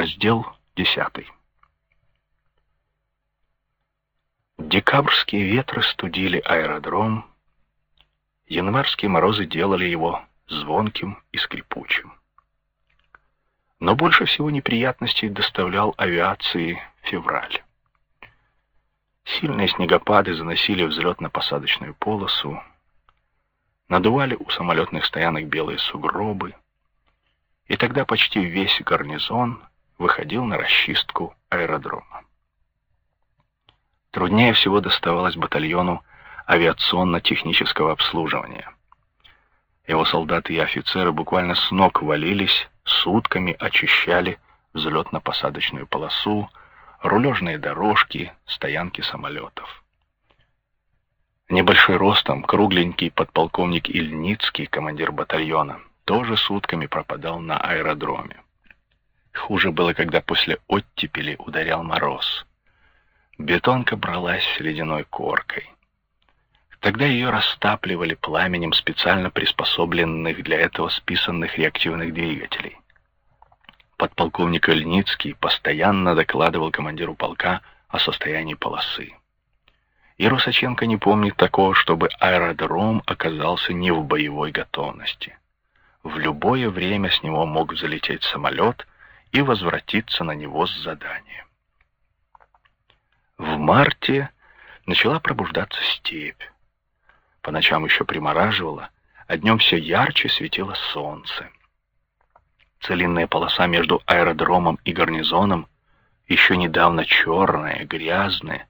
Раздел 10. Декабрьские ветры студили аэродром, январские морозы делали его звонким и скрипучим. Но больше всего неприятностей доставлял авиации февраль. Сильные снегопады заносили взлетно-посадочную полосу, надували у самолетных стоянок белые сугробы, и тогда почти весь гарнизон выходил на расчистку аэродрома. Труднее всего доставалось батальону авиационно-технического обслуживания. Его солдаты и офицеры буквально с ног валились, сутками очищали взлетно-посадочную полосу, рулежные дорожки, стоянки самолетов. Небольшой ростом, кругленький подполковник Ильницкий, командир батальона, тоже сутками пропадал на аэродроме. Хуже было, когда после оттепели ударял мороз. Бетонка бралась ледяной коркой. Тогда ее растапливали пламенем специально приспособленных для этого списанных реактивных двигателей. Подполковник Ильницкий постоянно докладывал командиру полка о состоянии полосы. И Русаченко не помнит такого, чтобы аэродром оказался не в боевой готовности. В любое время с него мог залететь самолет и возвратиться на него с заданием. В марте начала пробуждаться степь. По ночам еще примораживало, а днем все ярче светило солнце. Целинная полоса между аэродромом и гарнизоном, еще недавно черная, грязная,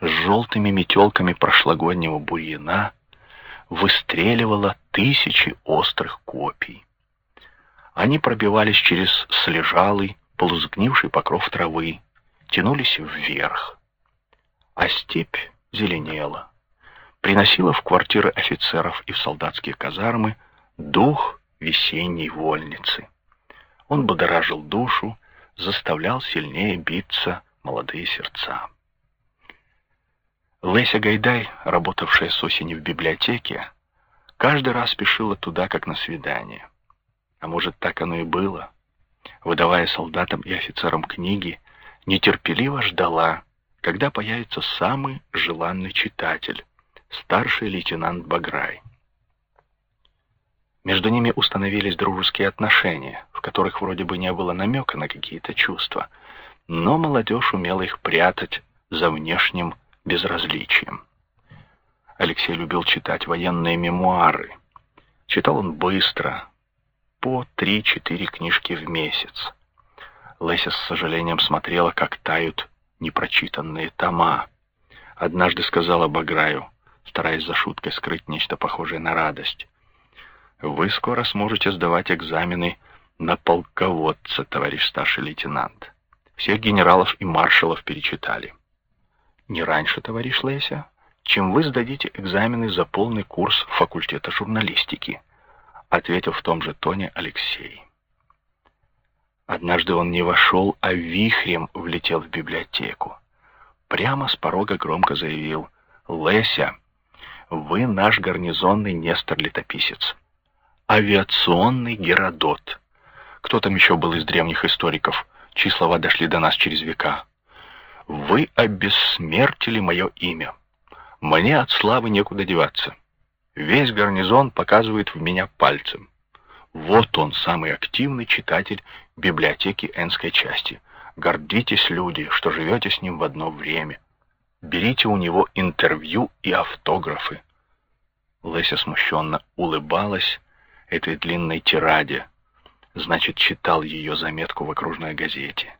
с желтыми метелками прошлогоднего бурьяна выстреливала тысячи острых копий. Они пробивались через слежалый, полузгнивший покров травы, тянулись вверх. А степь зеленела, приносила в квартиры офицеров и в солдатские казармы дух весенней вольницы. Он будоражил душу, заставлял сильнее биться молодые сердца. Леся Гайдай, работавшая с осени в библиотеке, каждый раз спешила туда, как на свидание. А может, так оно и было. Выдавая солдатам и офицерам книги, нетерпеливо ждала, когда появится самый желанный читатель, старший лейтенант Баграй. Между ними установились дружеские отношения, в которых вроде бы не было намека на какие-то чувства, но молодежь умела их прятать за внешним безразличием. Алексей любил читать военные мемуары. Читал он быстро, по три-четыре книжки в месяц. Леся с сожалением смотрела, как тают непрочитанные тома. Однажды сказала Баграю, стараясь за шуткой скрыть нечто похожее на радость. «Вы скоро сможете сдавать экзамены на полководца, товарищ старший лейтенант. Всех генералов и маршалов перечитали». Не раньше, товарищ Леся, чем вы сдадите экзамены за полный курс факультета журналистики, ответил в том же тоне Алексей. Однажды он не вошел, а вихрем влетел в библиотеку. Прямо с порога громко заявил «Леся, вы наш гарнизонный Нестор-летописец, авиационный Геродот». Кто там еще был из древних историков, чьи слова дошли до нас через века? Вы обессмертили мое имя. Мне от славы некуда деваться. Весь гарнизон показывает в меня пальцем. Вот он, самый активный читатель библиотеки Энской части. Гордитесь, люди, что живете с ним в одно время. Берите у него интервью и автографы. Леся смущенно улыбалась этой длинной тираде. Значит, читал ее заметку в окружной газете.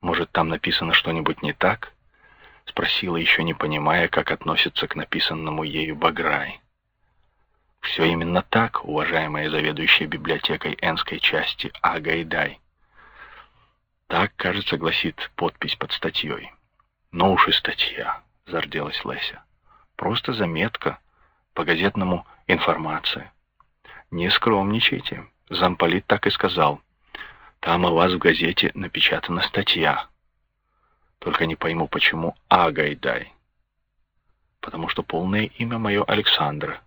Может, там написано что-нибудь не так? Спросила, еще не понимая, как относится к написанному ею Баграй. Все именно так, уважаемая заведующая библиотекой Энской части А. Так, кажется, гласит подпись под статьей. Ну уж и статья, зарделась Леся. Просто заметка, по-газетному информация. Не скромничайте, замполит так и сказал. Там о вас в газете напечатана статья. Только не пойму, почему Агайдай. Потому что полное имя мое Александра.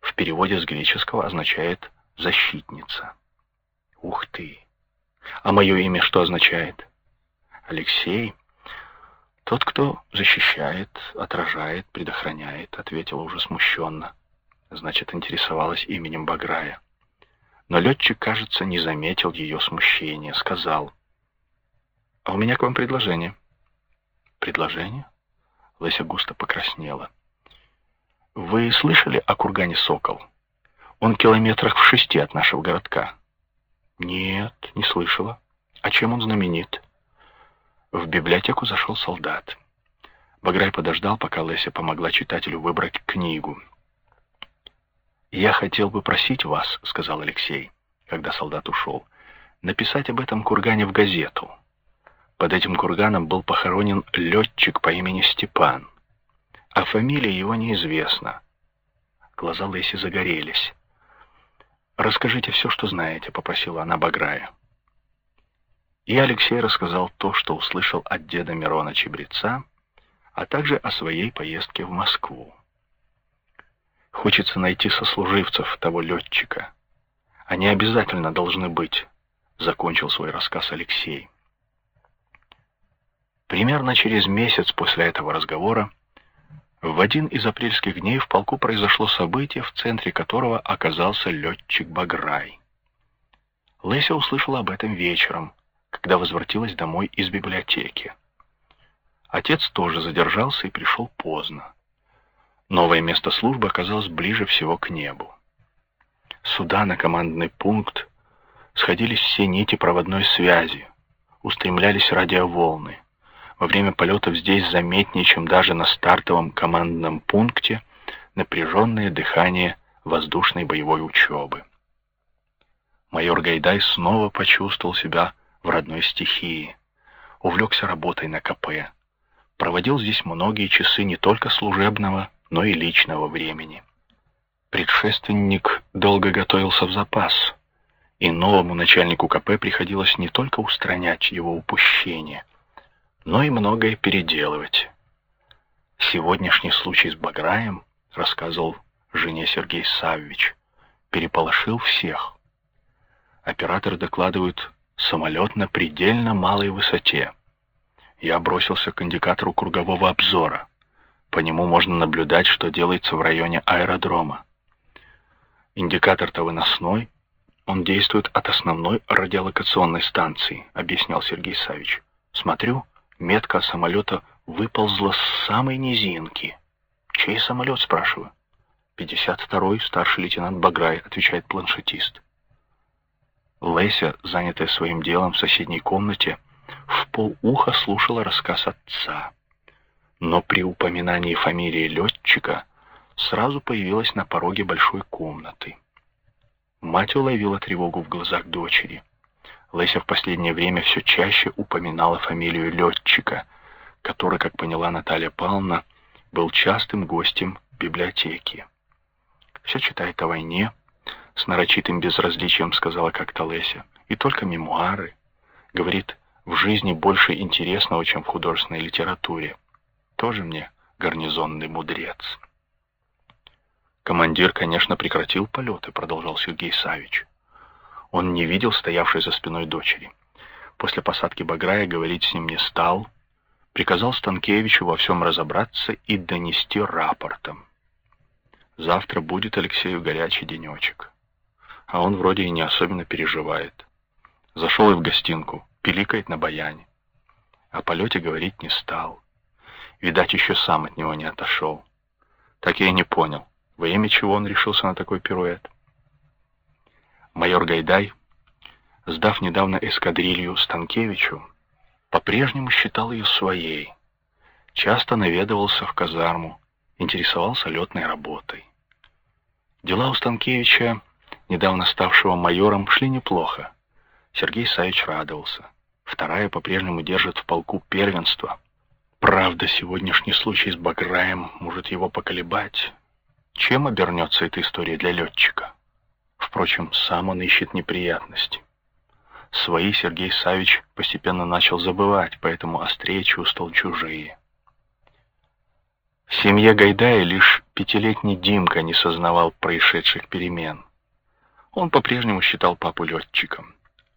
В переводе с греческого означает «защитница». Ух ты! А мое имя что означает? Алексей — тот, кто защищает, отражает, предохраняет, ответила уже смущенно. Значит, интересовалась именем Баграя. Но летчик, кажется, не заметил ее смущения, сказал. «А у меня к вам предложение». «Предложение?» Леся густо покраснела. «Вы слышали о кургане Сокол? Он километрах в шести от нашего городка». «Нет, не слышала. А чем он знаменит?» В библиотеку зашел солдат. Баграй подождал, пока Леся помогла читателю выбрать книгу. «Я хотел бы просить вас», — сказал Алексей, когда солдат ушел, — «написать об этом кургане в газету. Под этим курганом был похоронен летчик по имени Степан, а фамилия его неизвестна». Глаза Леси загорелись. «Расскажите все, что знаете», — попросила она Баграя. И Алексей рассказал то, что услышал от деда Мирона Чебреца, а также о своей поездке в Москву. Хочется найти сослуживцев того летчика. Они обязательно должны быть, закончил свой рассказ Алексей. Примерно через месяц после этого разговора в один из апрельских дней в полку произошло событие, в центре которого оказался летчик Баграй. Леся услышала об этом вечером, когда возвратилась домой из библиотеки. Отец тоже задержался и пришел поздно. Новое место службы оказалось ближе всего к небу. Сюда, на командный пункт, сходились все нити проводной связи, устремлялись радиоволны. Во время полетов здесь заметнее, чем даже на стартовом командном пункте, напряженное дыхание воздушной боевой учебы. Майор Гайдай снова почувствовал себя в родной стихии, увлекся работой на КП, проводил здесь многие часы не только служебного, но и личного времени. Предшественник долго готовился в запас, и новому начальнику КП приходилось не только устранять его упущения, но и многое переделывать. Сегодняшний случай с Баграем, рассказывал жене Сергей Саввич, переполошил всех. Операторы докладывают самолет на предельно малой высоте. Я бросился к индикатору кругового обзора. По нему можно наблюдать, что делается в районе аэродрома. Индикатор-то выносной, он действует от основной радиолокационной станции, объяснял Сергей Савич. Смотрю, метка самолета выползла с самой низинки. Чей самолет, спрашиваю? 52-й старший лейтенант Баграй, отвечает планшетист. Леся, занятая своим делом в соседней комнате, в полуха слушала рассказ отца. Но при упоминании фамилии летчика сразу появилась на пороге большой комнаты. Мать уловила тревогу в глазах дочери. Леся в последнее время все чаще упоминала фамилию летчика, который, как поняла Наталья Павловна, был частым гостем библиотеки. Все читает о войне, с нарочитым безразличием сказала как-то Леся. И только мемуары. Говорит, в жизни больше интересного, чем в художественной литературе. Тоже мне гарнизонный мудрец. Командир, конечно, прекратил полеты, продолжал Сергей Савич. Он не видел стоявшей за спиной дочери. После посадки Баграя говорить с ним не стал, приказал Станкевичу во всем разобраться и донести рапортом. Завтра будет Алексею горячий денечек а он вроде и не особенно переживает. Зашел и в гостинку, пиликает на баяне. О полете говорить не стал. Видать, еще сам от него не отошел. Так я и не понял, во имя чего он решился на такой пируэт. Майор Гайдай, сдав недавно эскадрилью Станкевичу, по-прежнему считал ее своей. Часто наведывался в казарму, интересовался летной работой. Дела у Станкевича недавно ставшего майором, шли неплохо. Сергей Савич радовался. Вторая по-прежнему держит в полку первенство. Правда, сегодняшний случай с Баграем может его поколебать. Чем обернется эта история для летчика? Впрочем, сам он ищет неприятности. Свои Сергей Савич постепенно начал забывать, поэтому острее чувствовал чужие. В семье Гайдая лишь пятилетний Димка не сознавал происшедших перемен. Он по-прежнему считал папу летчиком.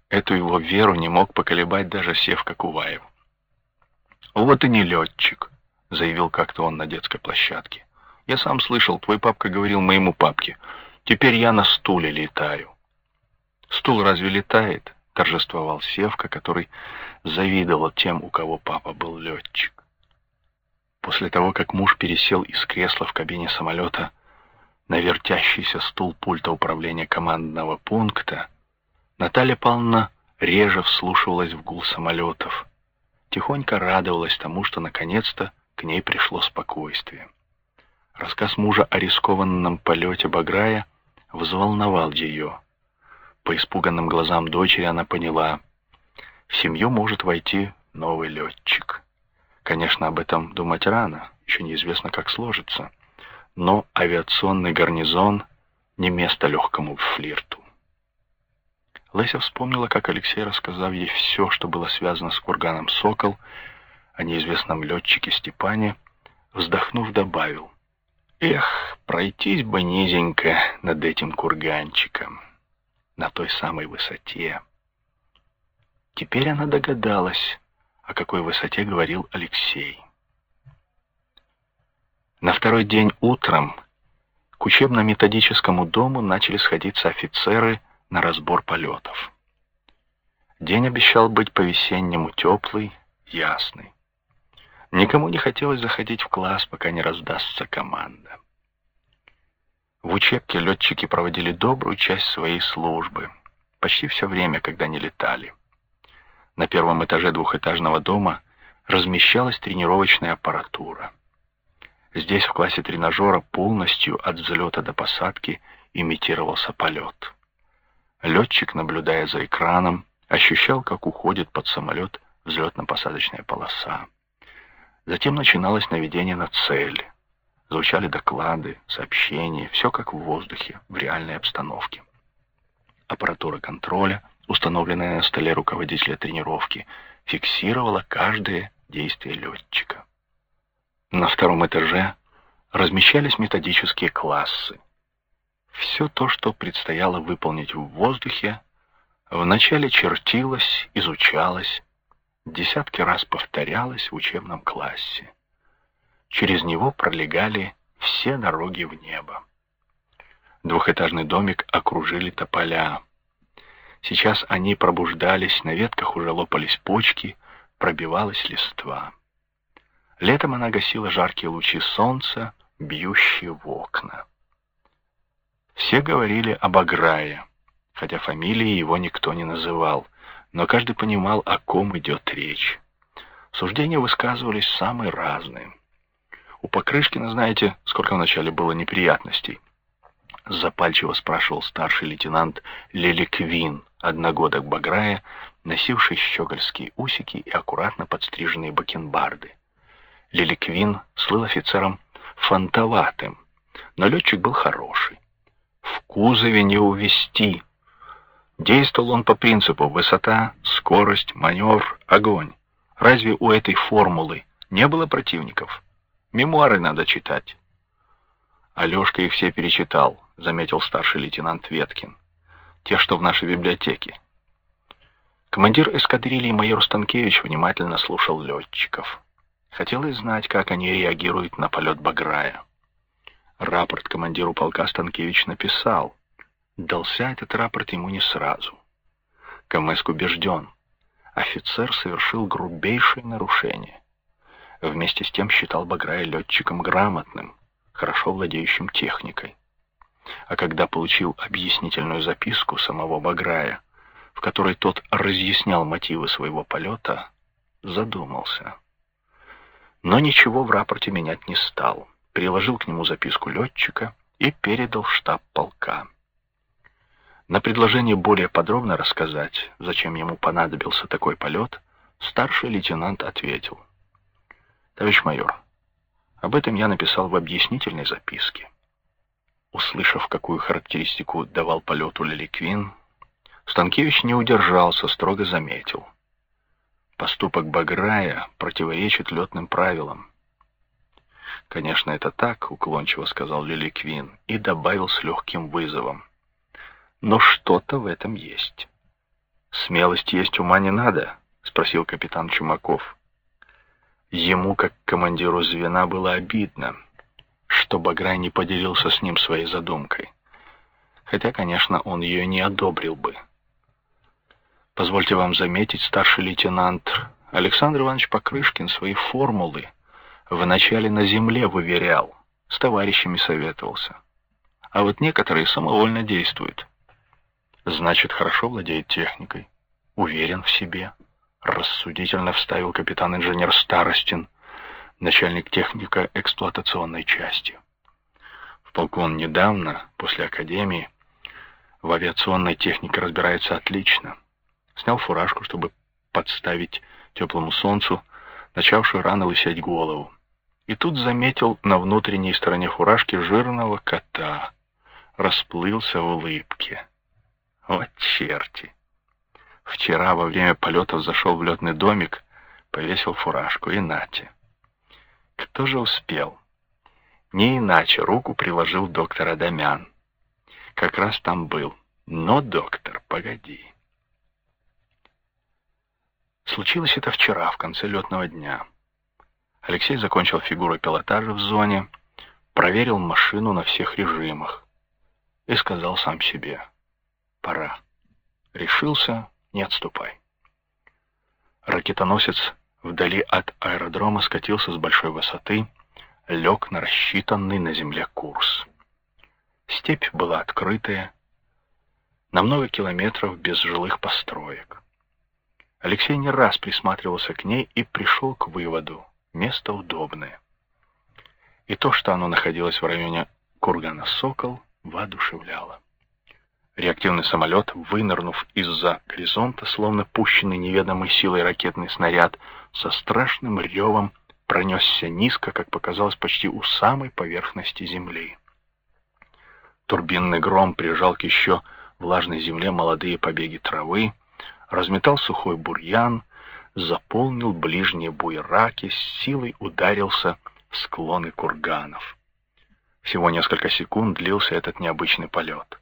Эту его веру не мог поколебать даже Севка Куваев. «Вот и не летчик», — заявил как-то он на детской площадке. «Я сам слышал, твой папка говорил моему папке, теперь я на стуле летаю». «Стул разве летает?» — торжествовал Севка, который завидовал тем, у кого папа был летчик. После того, как муж пересел из кресла в кабине самолета на вертящийся стул пульта управления командного пункта, Наталья Павловна реже вслушивалась в гул самолетов, тихонько радовалась тому, что наконец-то к ней пришло спокойствие. Рассказ мужа о рискованном полете Баграя взволновал ее. По испуганным глазам дочери она поняла, в семью может войти новый летчик. Конечно, об этом думать рано, еще неизвестно, как сложится. Но авиационный гарнизон не место легкому флирту. Леся вспомнила, как Алексей, рассказав ей все, что было связано с курганом «Сокол», о неизвестном летчике Степане, вздохнув, добавил. «Эх, пройтись бы низенько над этим курганчиком, на той самой высоте». Теперь она догадалась, о какой высоте говорил Алексей. На второй день утром к учебно-методическому дому начали сходиться офицеры на разбор полетов. День обещал быть по-весеннему теплый, ясный. Никому не хотелось заходить в класс, пока не раздастся команда. В учебке летчики проводили добрую часть своей службы, почти все время, когда не летали. На первом этаже двухэтажного дома размещалась тренировочная аппаратура. Здесь в классе тренажера полностью от взлета до посадки имитировался полет. Летчик, наблюдая за экраном, ощущал, как уходит под самолет взлетно-посадочная полоса. Затем начиналось наведение на цель. Звучали доклады, сообщения, все как в воздухе, в реальной обстановке. Аппаратура контроля — установленная на столе руководителя тренировки, фиксировала каждое действие летчика. На втором этаже размещались методические классы. Все то, что предстояло выполнить в воздухе, вначале чертилось, изучалось, десятки раз повторялось в учебном классе. Через него пролегали все дороги в небо. Двухэтажный домик окружили тополя, Сейчас они пробуждались, на ветках уже лопались почки, пробивалась листва. Летом она гасила жаркие лучи солнца, бьющие в окна. Все говорили об Аграе, хотя фамилии его никто не называл, но каждый понимал, о ком идет речь. Суждения высказывались самые разные. У Покрышкина, знаете, сколько вначале было неприятностей. Запальчиво спрашивал старший лейтенант Леликвин, одногодок Баграя, носивший щегольские усики и аккуратно подстриженные бакенбарды. Лиликвин слыл офицером фантоватым, но летчик был хороший. В кузове не увести. Действовал он по принципу высота, скорость, маневр, огонь. Разве у этой формулы не было противников? Мемуары надо читать. Алешка их все перечитал, заметил старший лейтенант Веткин те, что в нашей библиотеке. Командир эскадрильи майор Станкевич внимательно слушал летчиков. Хотелось знать, как они реагируют на полет Баграя. Рапорт командиру полка Станкевич написал. Дался этот рапорт ему не сразу. Камэск убежден. Офицер совершил грубейшее нарушение. Вместе с тем считал Баграя летчиком грамотным, хорошо владеющим техникой а когда получил объяснительную записку самого Баграя, в которой тот разъяснял мотивы своего полета, задумался. Но ничего в рапорте менять не стал, приложил к нему записку летчика и передал штаб полка. На предложение более подробно рассказать, зачем ему понадобился такой полет, старший лейтенант ответил. «Товарищ майор, об этом я написал в объяснительной записке. Услышав, какую характеристику давал полету Лиликвин, Станкевич не удержался, строго заметил. Поступок Баграя противоречит летным правилам. «Конечно, это так», — уклончиво сказал Лиликвин и добавил с легким вызовом. «Но что-то в этом есть». «Смелости есть ума не надо?» — спросил капитан Чумаков. Ему, как командиру звена, было обидно, что Баграй не поделился с ним своей задумкой. Хотя, конечно, он ее не одобрил бы. Позвольте вам заметить, старший лейтенант Александр Иванович Покрышкин свои формулы вначале на земле выверял, с товарищами советовался. А вот некоторые самовольно действуют. Значит, хорошо владеет техникой, уверен в себе. Рассудительно вставил капитан-инженер Старостин, начальник техника эксплуатационной части. В полку он недавно, после академии, в авиационной технике разбирается отлично. Снял фуражку, чтобы подставить теплому солнцу, начавшую рано лысеть голову. И тут заметил на внутренней стороне фуражки жирного кота. Расплылся в улыбке. Вот черти! Вчера во время полетов зашел в летный домик, повесил фуражку и нате. Кто же успел? Не иначе руку приложил доктор Адамян. Как раз там был. Но, доктор, погоди. Случилось это вчера, в конце летного дня. Алексей закончил фигуру пилотажа в зоне, проверил машину на всех режимах и сказал сам себе «Пора». Решился, не отступай. Ракетоносец вдали от аэродрома скатился с большой высоты, лег на рассчитанный на земле курс. Степь была открытая, на много километров без жилых построек. Алексей не раз присматривался к ней и пришел к выводу — место удобное. И то, что оно находилось в районе кургана «Сокол», воодушевляло. Реактивный самолет, вынырнув из-за горизонта, словно пущенный неведомой силой ракетный снаряд, со страшным ревом пронесся низко, как показалось, почти у самой поверхности земли. Турбинный гром прижал к еще влажной земле молодые побеги травы, разметал сухой бурьян, заполнил ближние буераки, с силой ударился в склоны курганов. Всего несколько секунд длился этот необычный полет.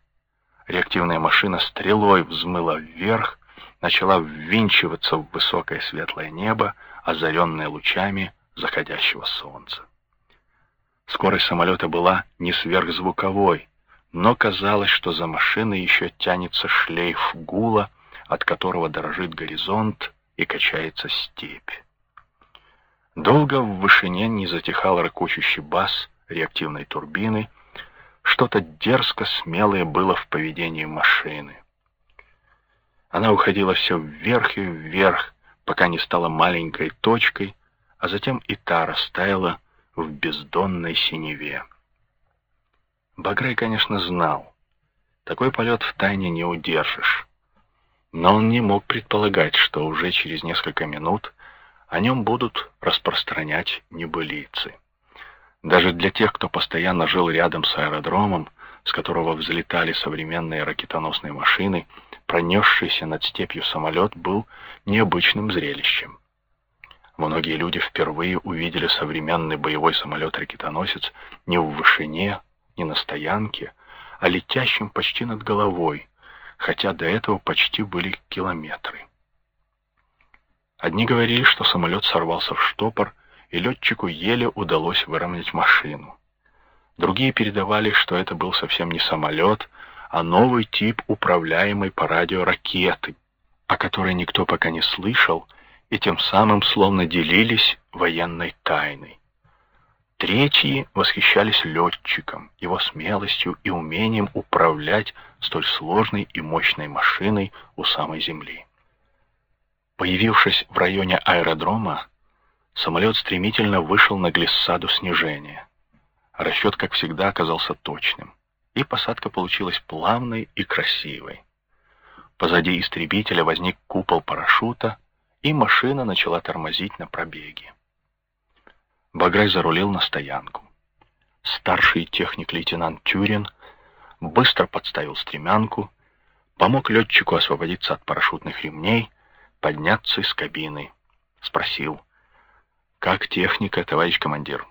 Реактивная машина стрелой взмыла вверх, начала ввинчиваться в высокое светлое небо, озаренное лучами заходящего солнца. Скорость самолета была не сверхзвуковой, но казалось, что за машиной еще тянется шлейф гула, от которого дорожит горизонт и качается степь. Долго в вышине не затихал ракочущий бас реактивной турбины, что-то дерзко смелое было в поведении машины. Она уходила все вверх и вверх, пока не стала маленькой точкой, а затем и та растаяла в бездонной синеве. Баграй, конечно, знал, такой полет в тайне не удержишь. Но он не мог предполагать, что уже через несколько минут о нем будут распространять небылицы. Даже для тех, кто постоянно жил рядом с аэродромом, с которого взлетали современные ракетоносные машины, пронесшийся над степью самолет был необычным зрелищем. Многие люди впервые увидели современный боевой самолет-ракетоносец не в вышине, не на стоянке, а летящим почти над головой, хотя до этого почти были километры. Одни говорили, что самолет сорвался в штопор, и летчику еле удалось выровнять машину. Другие передавали, что это был совсем не самолет, а новый тип управляемой по радио ракеты, о которой никто пока не слышал, и тем самым словно делились военной тайной. Третьи восхищались летчиком, его смелостью и умением управлять столь сложной и мощной машиной у самой земли. Появившись в районе аэродрома, самолет стремительно вышел на глиссаду снижения. Расчет, как всегда, оказался точным, и посадка получилась плавной и красивой. Позади истребителя возник купол парашюта, и машина начала тормозить на пробеге. Баграй зарулил на стоянку. Старший техник-лейтенант Тюрин быстро подставил стремянку, помог летчику освободиться от парашютных ремней, подняться из кабины. Спросил, «Как техника, товарищ командир?»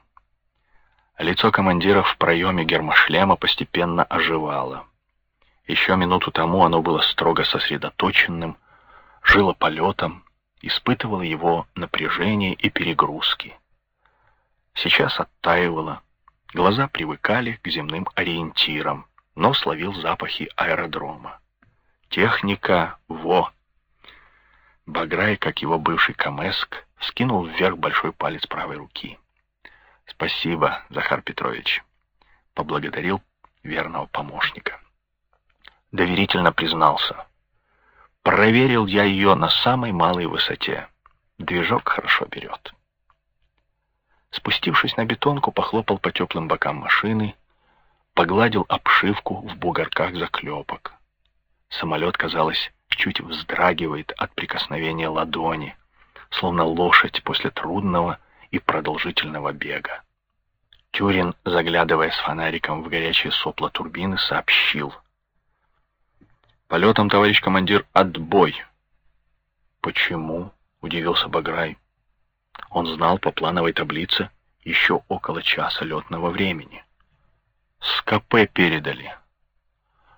Лицо командира в проеме гермошлема постепенно оживало. Еще минуту тому оно было строго сосредоточенным, жило полетом, испытывала его напряжение и перегрузки. Сейчас оттаивала, глаза привыкали к земным ориентирам, но словил запахи аэродрома. Техника — во! Баграй, как его бывший камеск, скинул вверх большой палец правой руки. «Спасибо, Захар Петрович», — поблагодарил верного помощника. Доверительно признался. Проверил я ее на самой малой высоте. Движок хорошо берет. Спустившись на бетонку, похлопал по теплым бокам машины, погладил обшивку в бугорках заклепок. Самолет, казалось, чуть вздрагивает от прикосновения ладони, словно лошадь после трудного и продолжительного бега. Тюрин, заглядывая с фонариком в горячие сопла турбины, сообщил. «Полетом, товарищ командир, отбой!» «Почему?» — удивился Баграй. Он знал по плановой таблице еще около часа летного времени. «С КП передали.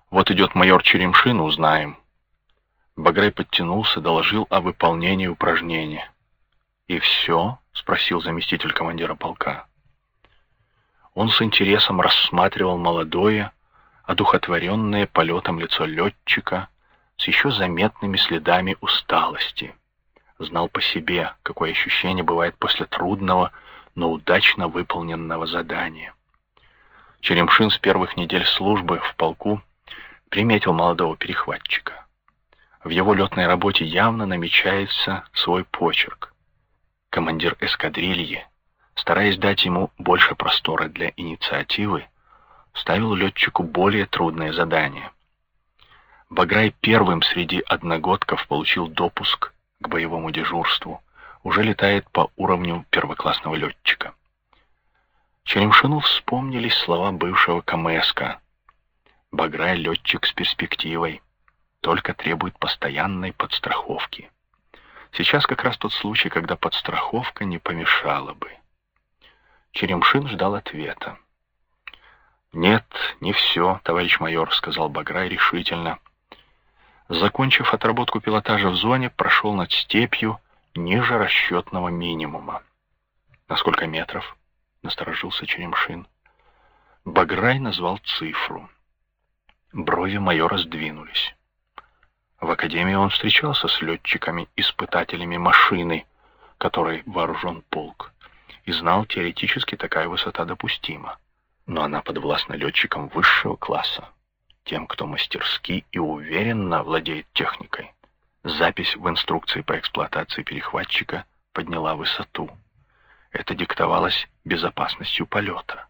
Вот идет майор Черемшин, узнаем». Баграй подтянулся, доложил о выполнении упражнения. «И все?» — спросил заместитель командира полка. Он с интересом рассматривал молодое, одухотворенное полетом лицо летчика с еще заметными следами усталости. Знал по себе, какое ощущение бывает после трудного, но удачно выполненного задания. Черемшин с первых недель службы в полку приметил молодого перехватчика. В его летной работе явно намечается свой почерк. Командир эскадрильи, стараясь дать ему больше простора для инициативы, ставил летчику более трудное задание. Баграй первым среди одногодков получил допуск к боевому дежурству, уже летает по уровню первоклассного летчика. Черемшину вспомнились слова бывшего КМСК. Баграй летчик с перспективой только требует постоянной подстраховки. Сейчас как раз тот случай, когда подстраховка не помешала бы. Черемшин ждал ответа. «Нет, не все, товарищ майор», — сказал Баграй решительно. Закончив отработку пилотажа в зоне, прошел над степью ниже расчетного минимума. «На сколько метров?» — насторожился Черемшин. Баграй назвал цифру. Брови майора сдвинулись. В академии он встречался с летчиками-испытателями машины, которой вооружен полк, и знал, теоретически такая высота допустима. Но она подвластна летчикам высшего класса, тем, кто мастерски и уверенно владеет техникой. Запись в инструкции по эксплуатации перехватчика подняла высоту. Это диктовалось безопасностью полета.